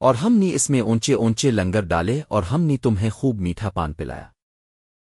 اور ہم نے اس میں اونچے اونچے لنگر ڈالے اور ہم نے تمہیں خوب میٹھا پان پلایا۔